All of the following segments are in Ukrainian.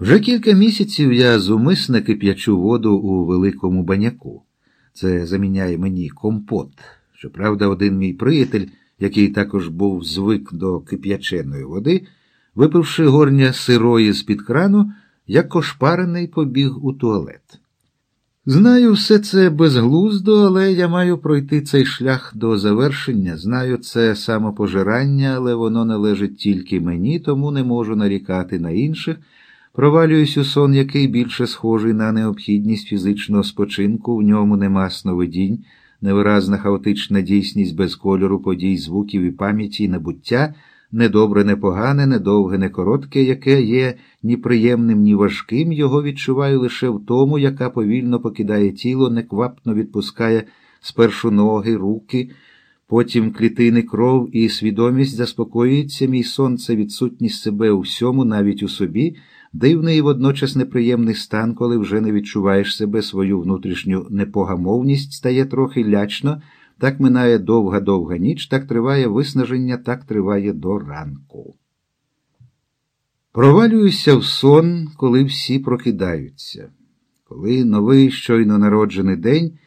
Вже кілька місяців я зумисне кип'ячу воду у великому баняку. Це заміняє мені компот. Щоправда, один мій приятель, який також був звик до кип'яченої води, випивши горня сирої з-під крану, як ошпарений побіг у туалет. Знаю, все це безглуздо, але я маю пройти цей шлях до завершення. Знаю, це самопожирання, але воно належить тільки мені, тому не можу нарікати на інших. Провалююсь у сон, який більше схожий на необхідність фізичного спочинку, в ньому нема сновидінь, невиразна хаотична дійсність без кольору подій, звуків і пам'яті, і небуття, недобре, непогане, недовге, не коротке, яке є ні приємним, ні важким, його відчуваю лише в тому, яка повільно покидає тіло, неквапно відпускає спершу ноги, руки, потім клітини кров і свідомість заспокоюється, мій сон це відсутність себе у всьому, навіть у собі. Дивний і водночас неприємний стан, коли вже не відчуваєш себе свою внутрішню непогамовність, стає трохи лячно, так минає довга-довга ніч, так триває виснаження, так триває до ранку. Провалююся в сон, коли всі прокидаються, коли новий щойно народжений день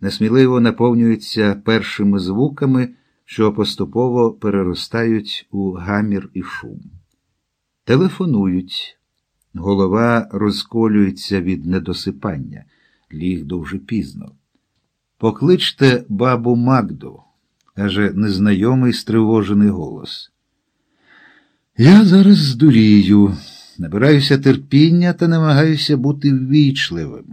несміливо наповнюється першими звуками, що поступово переростають у гамір і шум. Телефонують. Голова розколюється від недосипання, ліг дуже пізно. Покличте бабу Магду, каже незнайомий стривожений голос. Я зараз здурію, набираюся терпіння та намагаюся бути ввічливим.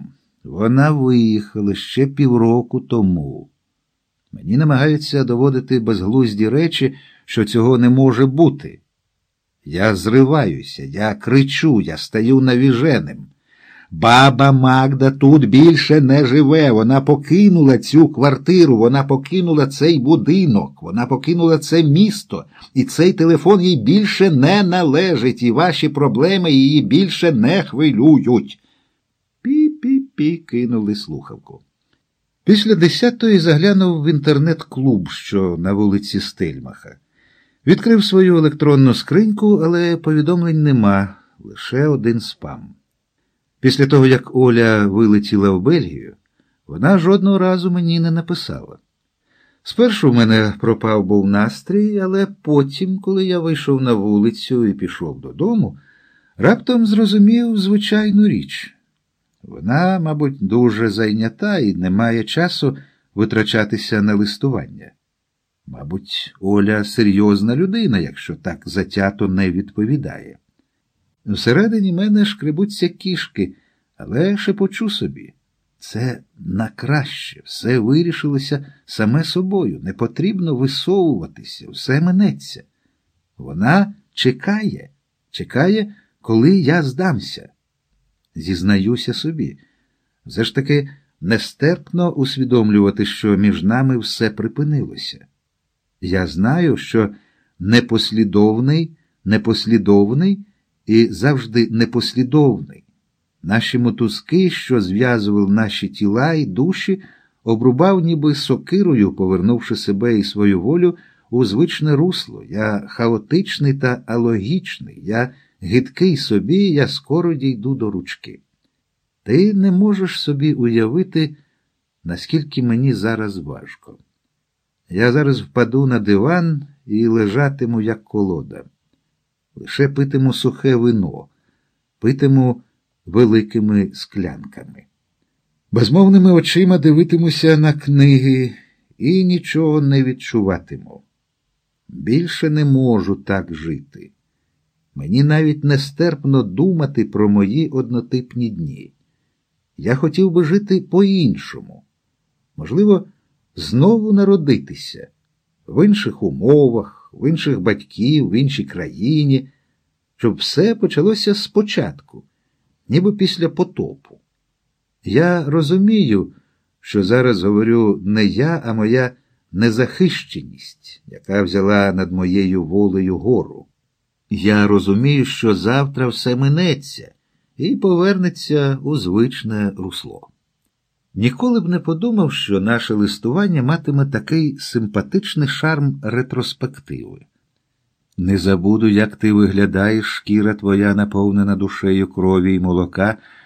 Вона виїхала ще півроку тому. Мені намагаються доводити безглузді речі, що цього не може бути. Я зриваюся, я кричу, я стаю навіженим. Баба Магда тут більше не живе. Вона покинула цю квартиру, вона покинула цей будинок, вона покинула це місто, і цей телефон їй більше не належить, і ваші проблеми її більше не хвилюють. Пі-пі-пі кинули слухавку. Після десятої заглянув в інтернет-клуб, що на вулиці Стельмаха. Відкрив свою електронну скриньку, але повідомлень нема, лише один спам. Після того, як Оля вилетіла в Бельгію, вона жодного разу мені не написала. Спершу в мене пропав був настрій, але потім, коли я вийшов на вулицю і пішов додому, раптом зрозумів звичайну річ. Вона, мабуть, дуже зайнята і не має часу витрачатися на листування. Мабуть, Оля серйозна людина, якщо так затято не відповідає. Всередині мене шкребуться кішки, але шепочу собі. Це на краще, все вирішилося саме собою, не потрібно висовуватися, все минеться. Вона чекає, чекає, коли я здамся. Зізнаюся собі. Все ж таки нестерпно усвідомлювати, що між нами все припинилося. Я знаю, що непослідовний, непослідовний і завжди непослідовний. Наші мотузки, що зв'язували наші тіла і душі, обрубав ніби сокирою, повернувши себе і свою волю у звичне русло. Я хаотичний та алогічний, я гидкий собі, я скоро дійду до ручки. Ти не можеш собі уявити, наскільки мені зараз важко. Я зараз впаду на диван і лежатиму, як колода. Лише питиму сухе вино, питиму великими склянками. Безмовними очима дивитимуся на книги і нічого не відчуватиму. Більше не можу так жити. Мені навіть нестерпно думати про мої однотипні дні. Я хотів би жити по-іншому. Можливо, знову народитися в інших умовах, в інших батьків, в іншій країні, щоб все почалося спочатку, ніби після потопу. Я розумію, що зараз говорю не я, а моя незахищеність, яка взяла над моєю волею гору. Я розумію, що завтра все минеться і повернеться у звичне русло. Ніколи б не подумав, що наше листування матиме такий симпатичний шарм ретроспективи. Не забуду, як ти виглядаєш, шкіра твоя наповнена душею крові й молока.